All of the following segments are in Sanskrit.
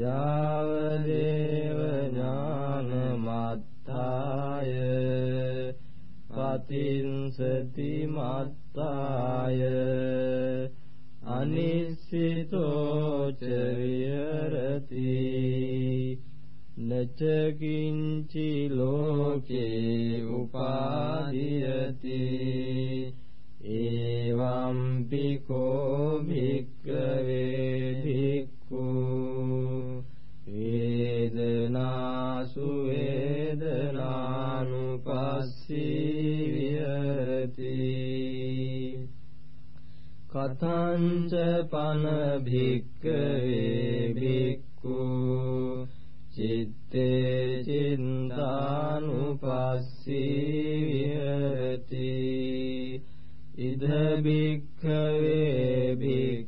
यावदेव ज्ञानमात्ताय पतिंसति मात्ताय अनिश्चितो च विरति न च किञ्चि लोके उपायति एवं पिको भिक्रवे भिको වේදනානුපස්සී විහෙරති। කතංච පන භික්ඛවේ භික්ඛු। චිත්තේ චින්තානුපස්සී විහෙරති। ඉද භික්ඛවේ භික්ඛු।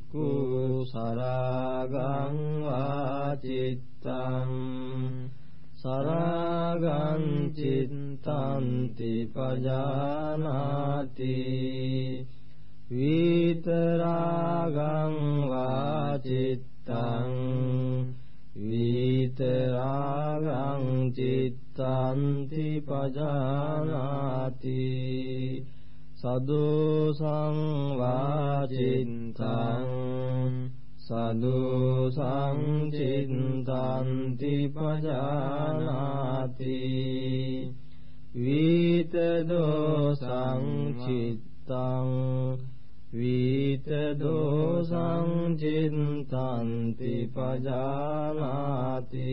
සරාගං චිත්තන්ති පජානාති විතරාගං වාචිත්තං විතරාගං චිත්තන්ති පජානාති සදෝසං වාචිත්තං සදෝ සංචින්තන්ති පජානාති විතදෝ සංචිත්තං විතදෝ සංචින්තන්ති පජානාති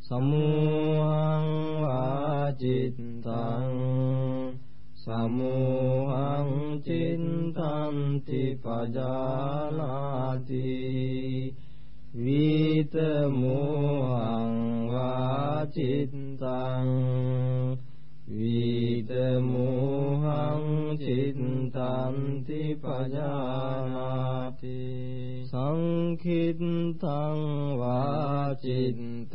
සමුහං වාචිත්තං සමෝහං චින්තන්ති පජානාති විත මෝහං වාචිත්තං විත මෝහං චින්තන්ති පජානාති සංඛිත්තං වාචිත්තං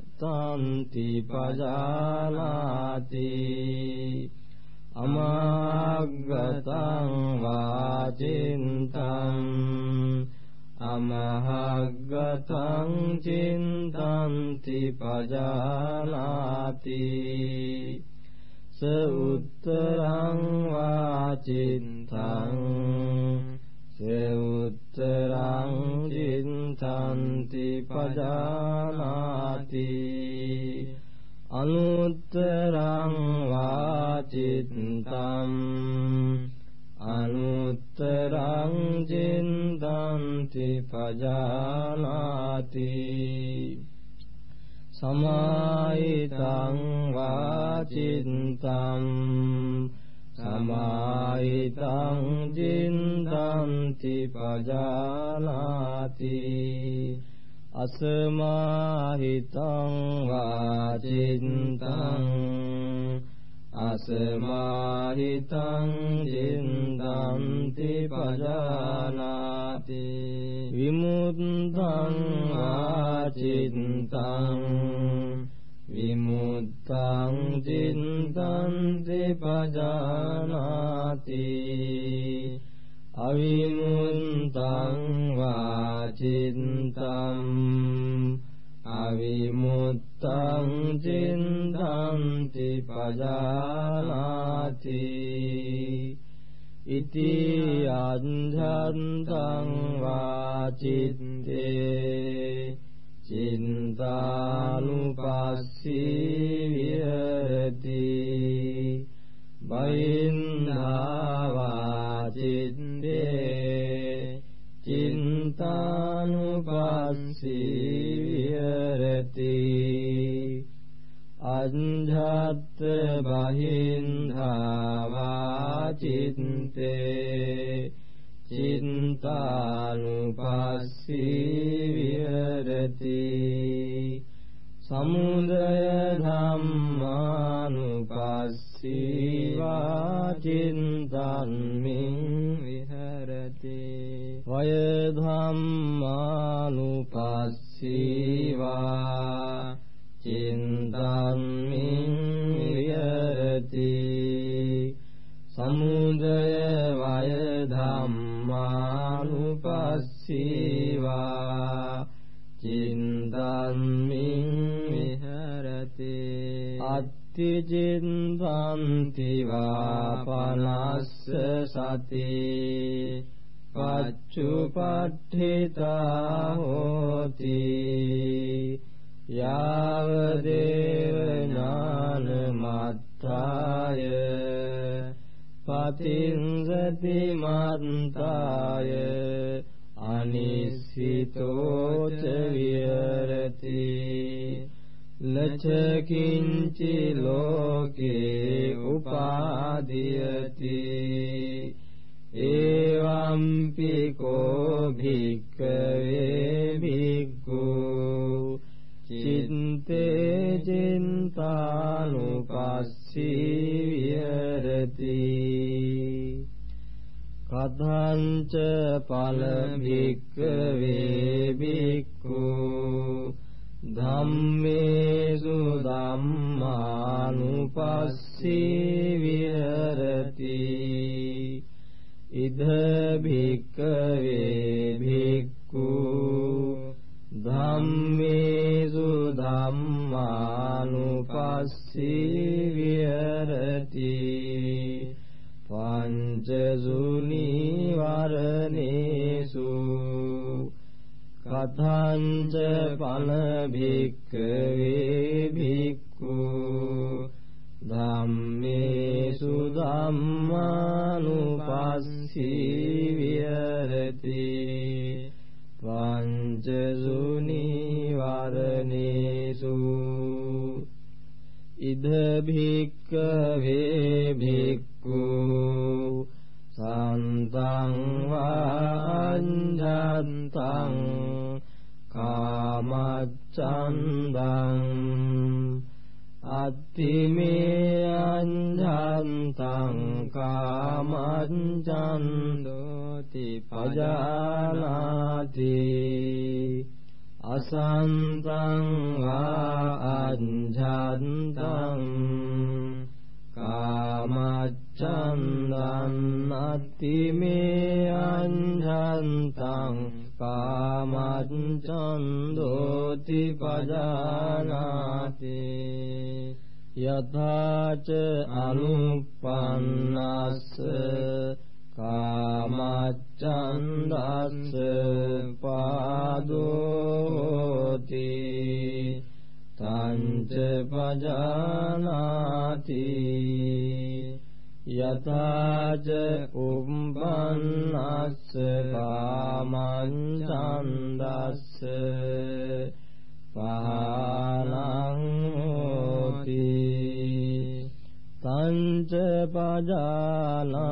न्ति प्रजानाति अमागतं वा चिन्तम् अमागतं चिन्तन्ति पजानाति सर्वत्तरं वा चिन्तम् උත්තරං චින්තන්ති පජානාති අනුත්තරං වාචින්තං අනුත්තරං චින්තන්ති පජානාති සමාහිතං වාචින්තං जानाति अस मारितं वा जिन्द अस मारितं जिन्दन्ति भजानाति विमुद्धिन्तम् विमुद्रं अविमुम् वाचिन्तम् अविमुतम् चिन्तन्ति पजाति इति अञ्झन्तम् वाचिन्ते चिन्तानुपास्य පත්තිජින්වන්තිවා පනස්ස සති පච්චුපට්ඨිතා හෝති යාව දේව ඥාන මත්තාය පතිංසති මත්තාය අනිසිතෝච විහෙරති न च किञ्चि लोके उपादयति एवम्पि को भिक्कवे भि चिन्ते चिन्तानुपास्य कथञ्च फलभिक्कवे पाल कामच्छन्दम् अतिमे अञ्झन्तम् कामञ्जन्दोति पजानाति असन्त अञ्झन्तम् कामच्छन्दन् अतिमे अञ्जन्तम् කාමච්ඡන්දෝති පජානාති යථාච අනුප්පන්නස්ස කාමච්ඡන්දස්ස පාදෝති තංච පජානාති යතාච උම්බන්නස්ස කාමං ඡන්දස්ස පහනං හෝති සංච පජානාති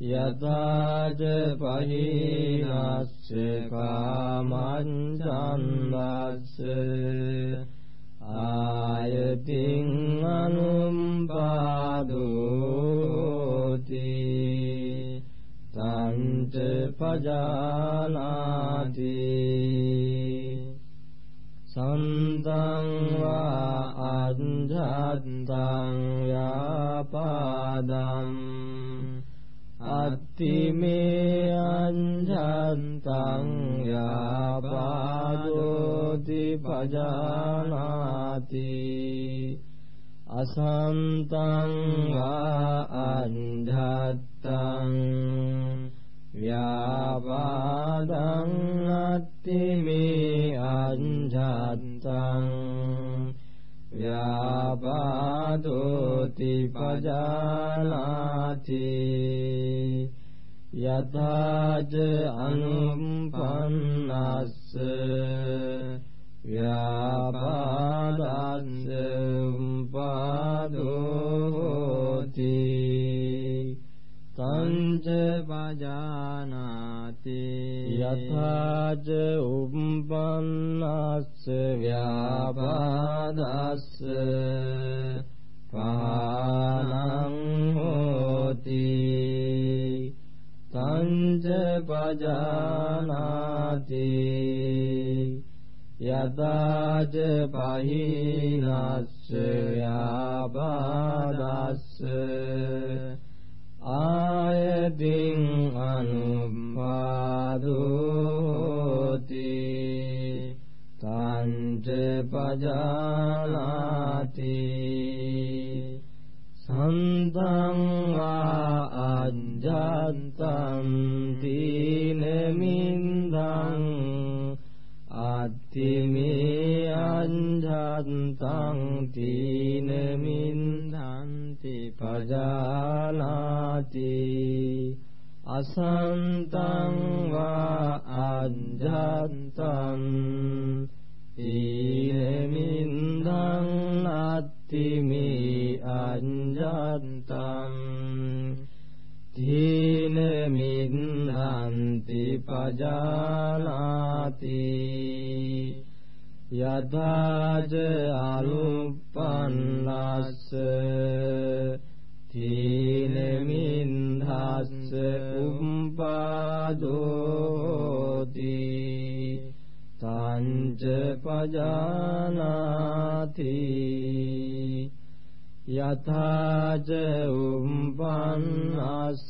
යතාච පහිනස්ස කාමං ඡන්දස්ස ආයතින් අනුම්පාදෝති. තංච පජානාති. සන්තං වා අඤ්ඤත්තං යාපාදං අත්තිමේ අඤ්ඤත්තං जानाति असन्तङ्गा मे अन्धत्तम् व्यापादोति व्याबादोतिभजानाति यथा च अनुपन्नस्। ्याबान्द उम्पादोती कञ्ज बजानाति यथा जम्पन्नास व्यास पती कञ्ज पजानाति यदा च बाहिनाश्च या बास् आयदि अनुवादति तञ्जपजानाति सन्तं वा अञ्जन्तं दीनमि ඉතිමේ අඤ්ඤත්තං තීන මින්දන්ති පජානාති අසන්තං වා අඤ්ඤත්තං තීන මින්දන් අත්තිමේ අඤ්ඤත්තං තීන මින්හන්ති පජානාති යදාජ අනුපන්නස්ස තීන මින්හස්ස උම්පාදෝති තංච පජානාති යථාච උම්පන්නස්ස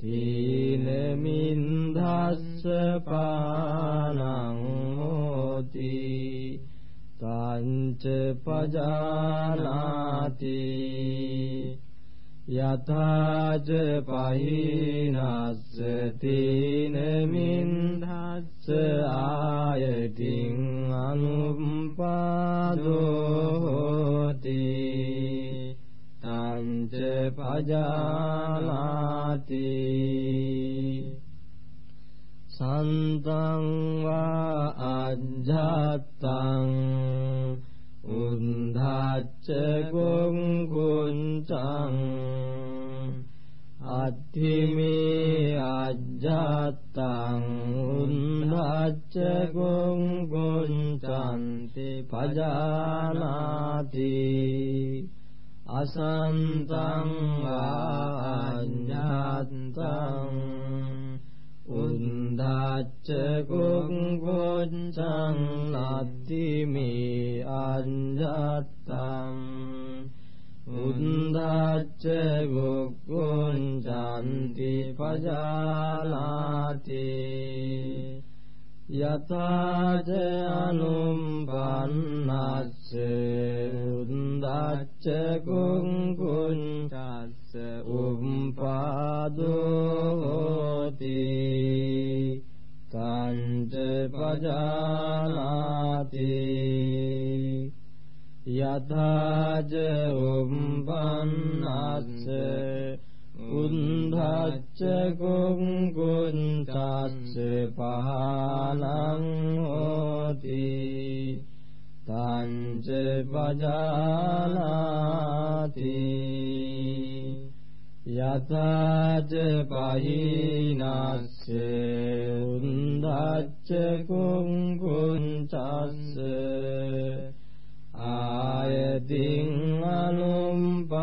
තීන මින්දස්ස පානං හෝති තංච පජානාති යථාච පහිනස්ස තීන මින්දස්ස ආයතින් අනුම්පාදෝති පජානාති සන්තං වා අජ්ජත්තං यथा चम्बन्नाच कुन्धाच्च कुङ्कुञ्चाच्च पालङ्गोति तञ्च भजानाति। යතච පහිනස්ස උන්ධච්ච කුංකුංචස්ස ආයතින් අනුම්පාදෝති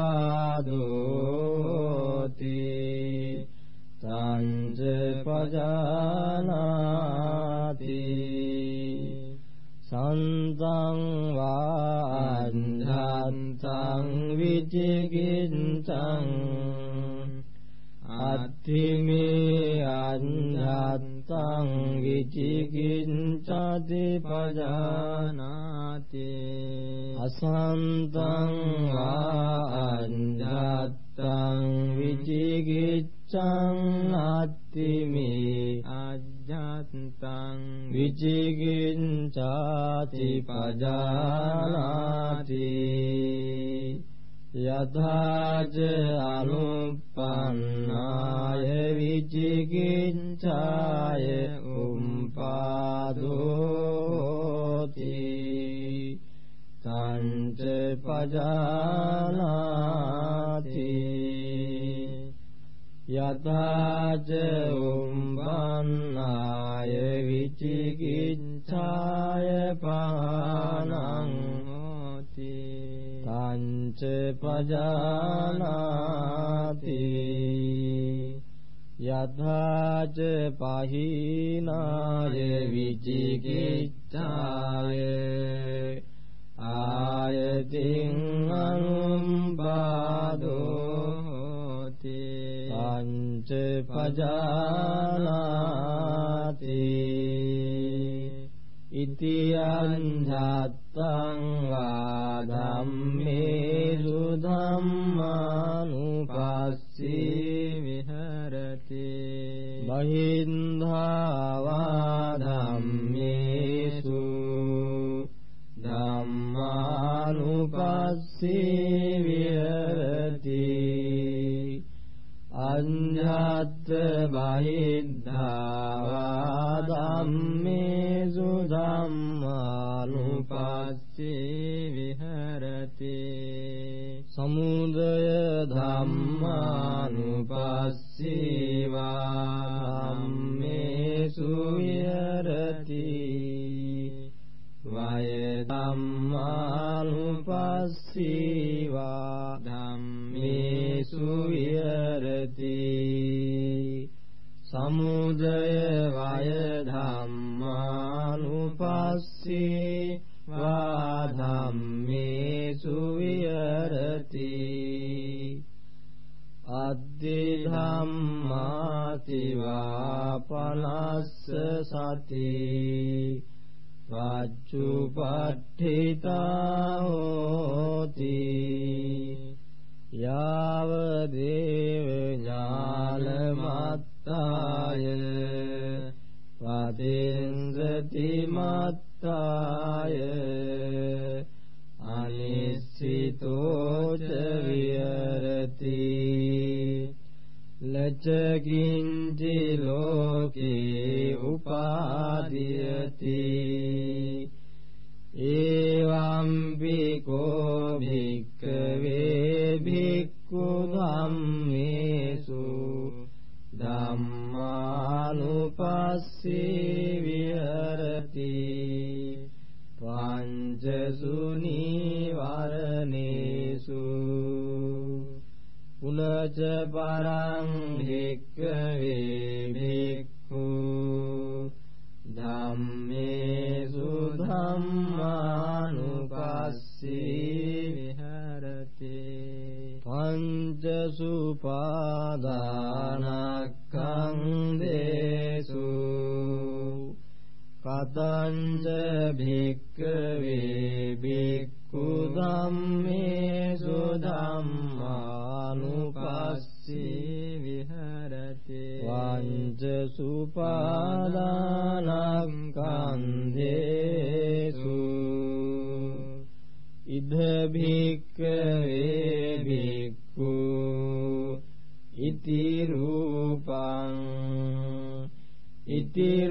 තංජ පජානාති සන්තං වාඤ්ඤන්තං විචිකින්තං තිමේ අඤ්ඤත්තං විචිකිච්ඡති පජානාති අසන්තං ආඤ්ඤත්තං විචිකිච්ඡං නාත්තිමේ අඤ්ඤත්තං විචිකිච්ඡති පජානාති යථාච අනුප්පන්නාය විචිකිච්ඡාය උම්පාදෝති තංච පජානාති යථාච උම්පා පජානාය විචිකිච්ඡාය පානං හෝති च पजानाति यद्वाच पाहीनाय विचिकीच्चय आयतिङम्बाधोति पञ्च पजानाति इति अञ्जाताङ्गादम् से विहरति। अञ्जातवाय दावादा मे जु धाम् मानुपास्य विहरते समुदय जय वाय धामानुपास्य वा धाम्येषु विरति अद्य धम् मातिवापनासती वाजुपठिता यावदेव य अनिश्चितो जिरति लजगिञ्जि लोके उपादयति। एवम्बिको भिक्वे भिक्कुधम्मेषु कुव सुनिवारणेषु कुल च भिक्खु। धामे धनुभास्य विहरति। पञ्चसुपादानाके කතංච භික්ඛවේ භික්ඛු ධම්මේසු ධම්මානුපස්සී විහරති පංච සුපාදානක්ඛන්දේසු ඉද භික්ඛවේ භික්ඛු ඉති රූපං ඉති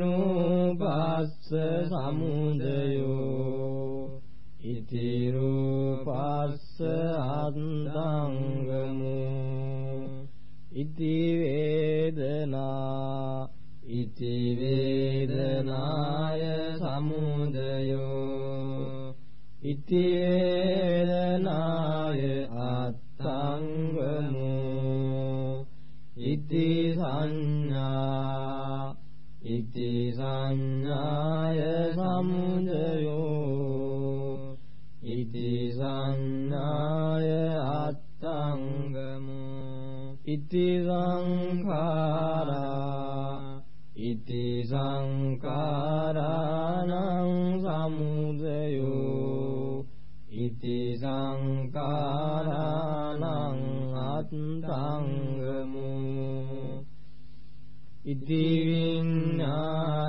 පස්ස සමුදයෝ ඉතිරූපස්ස අන්දංගමු ඉති වේදනා ඉති වේදනාය සමුදයෝ ඉති වේදනා සංඥාය සමුදයෝ ඉති සංඥාය අත්තංගමෝ ඉති සංඛාරා ඉති සංඛාරාණං සමුදයෝ ඉති සංඛාරාණං අත්තංගමෝ ඉති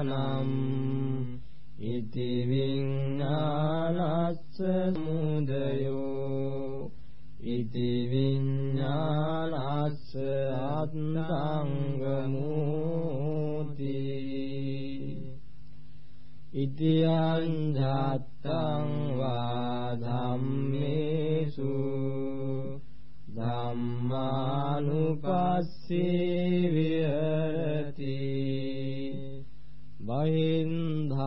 විඥානං ඉති විඥානස්ස මුදයෝ ඉති විඥානස්ස අත්තංගමෝති ඉති අඤ්ඤත්තං වා ධම්මේසු ධම්මානුපස්සී විහෙරති न्धवाेषु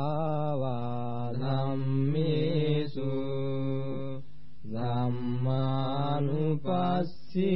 दम् मानुपसि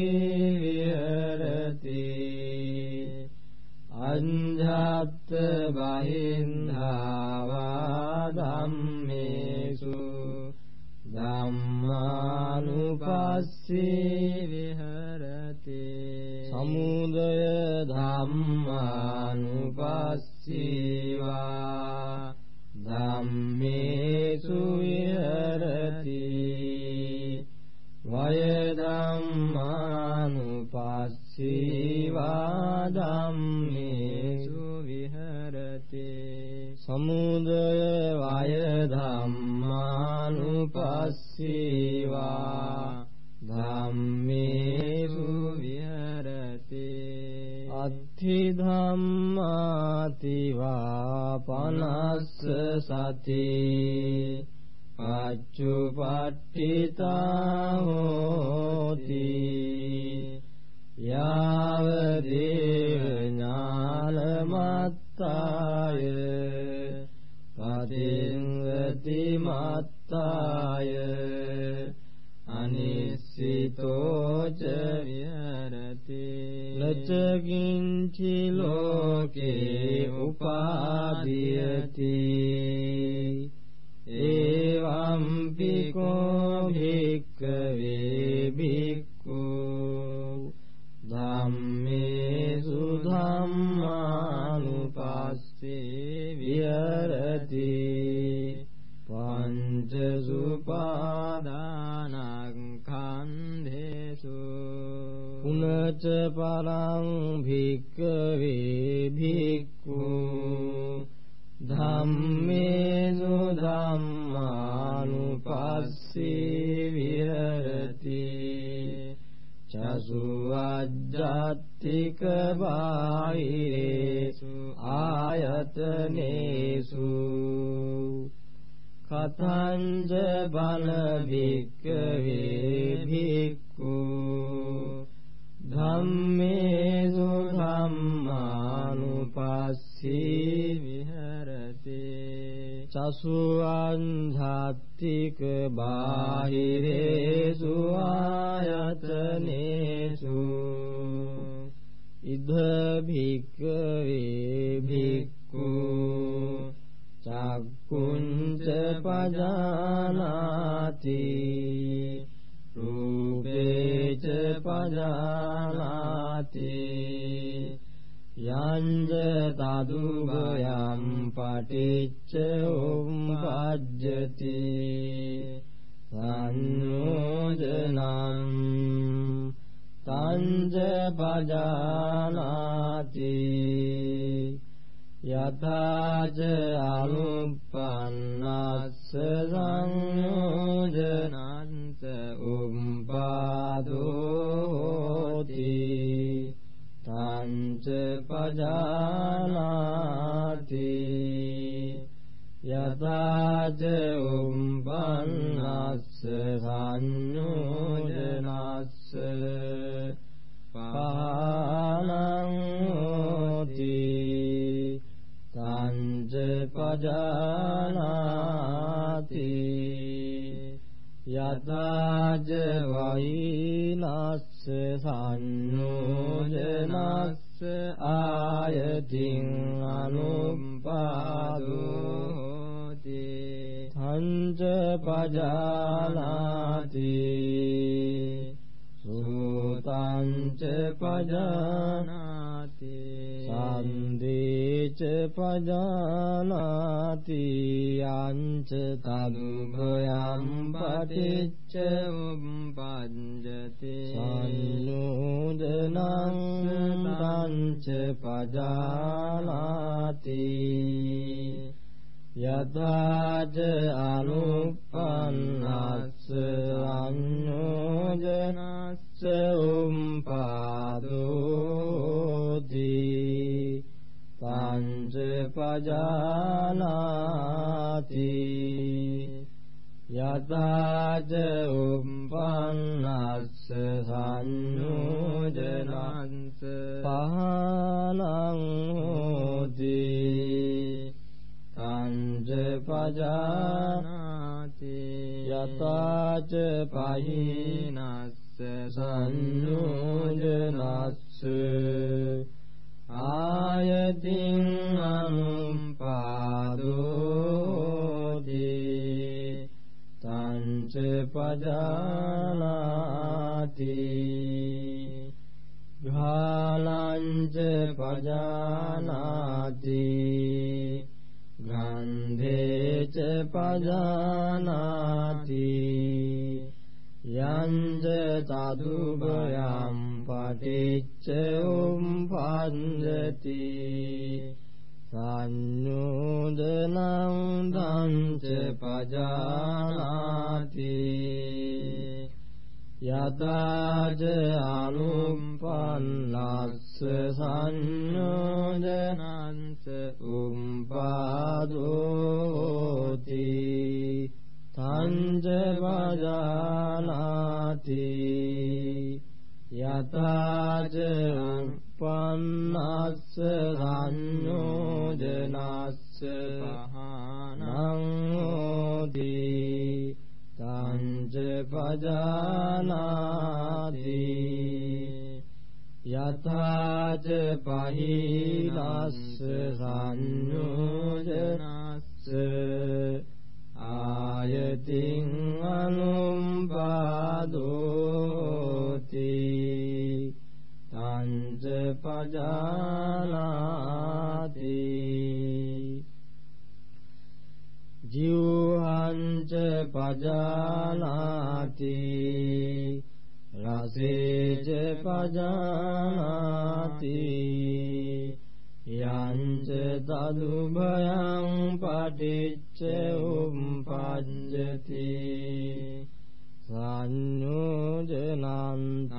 थी पाचुपाठिता यावेव ज्ञान माताय परिङ्गति माताय अनिश्चितो च विरति जगि लोके उपाधियति एवम् कोहे च पारां भि कवे ञ्ज सादुभयां ॐ भजति तन्नो तञ्ज भजानाति यथा च अनुपन्नासन्नो जनान्स ॐ पाधु जानाति। यथा च यताज ओम्बन्नासानो पानोति पिज पजानाति। यथा च वैनस् जना පජානාති සුතං ච පජානාති සම්දී ච පජානාති අංච තනුභයං පටිච්ච උප්පජ්ජති සම්නුදනං තං ච පජානාති යතාච අනුප්පන්නස්ස අඤ්ඤෝජනස්ස උම්පාදෝති පංච පජානාති යතාච උම්පන්නස්ස සංඤෝ च पयीनास् सन्नो जनस् आयतिङदोजे तञ्च पजानाति। घालाञ्च पजानाति। गन्धे च पजानाति। පංච සතුපයම් පටිච්ච උම්පන්දති සංයෝදනං දංච පජානාති යතාජ අනුම්පන්නස්ස සංයෝදනංස උම්පාදෝති तञ्जवजानाति यथा च जन्नास राो महानोति तञ्च भजानाति यथा जहिलासु राो जनास् ආයතින් අනුම්පාදෝති. තංච පජානාති ජීවංච පජානාති රසේච පජානාති යංච තදුභයං පටිච්ච ॐ पजति सन्नो जनान्त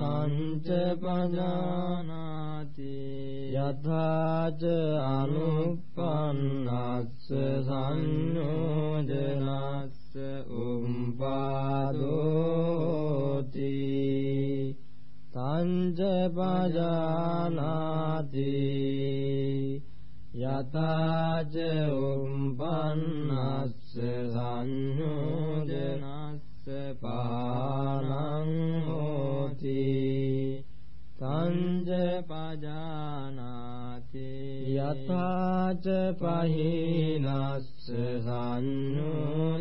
पजानाति। यथा च अनुपन्नासन्नो जनात् ॐ पादोती पजानाति। යථාච උම්පන්නස්ස සංයෝජනස්ස පානං හෝති තංජ පජානාති යථාච පහිනස්ස සංයෝජනස්ස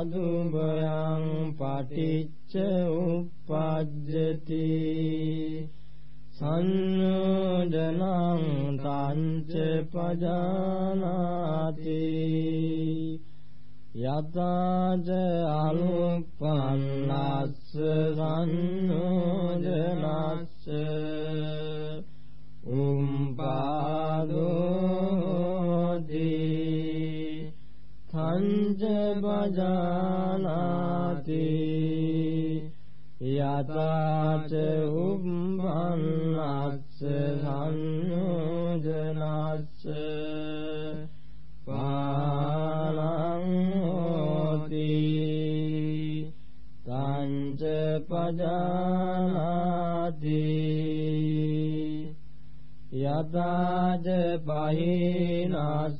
I. यदा च उभन्नासन्नु जनास् पाणाति तञ्च पजानाति। यदा च पाहिनास्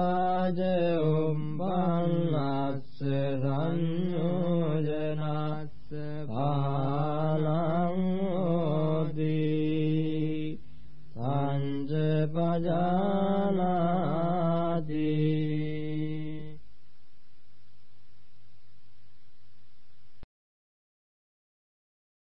राज ॐ